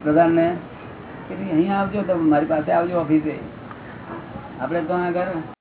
પ્રધાન ને અહીં આવજો તમે મારી પાસે આવજો ઓફિસે. આપડે તો આગળ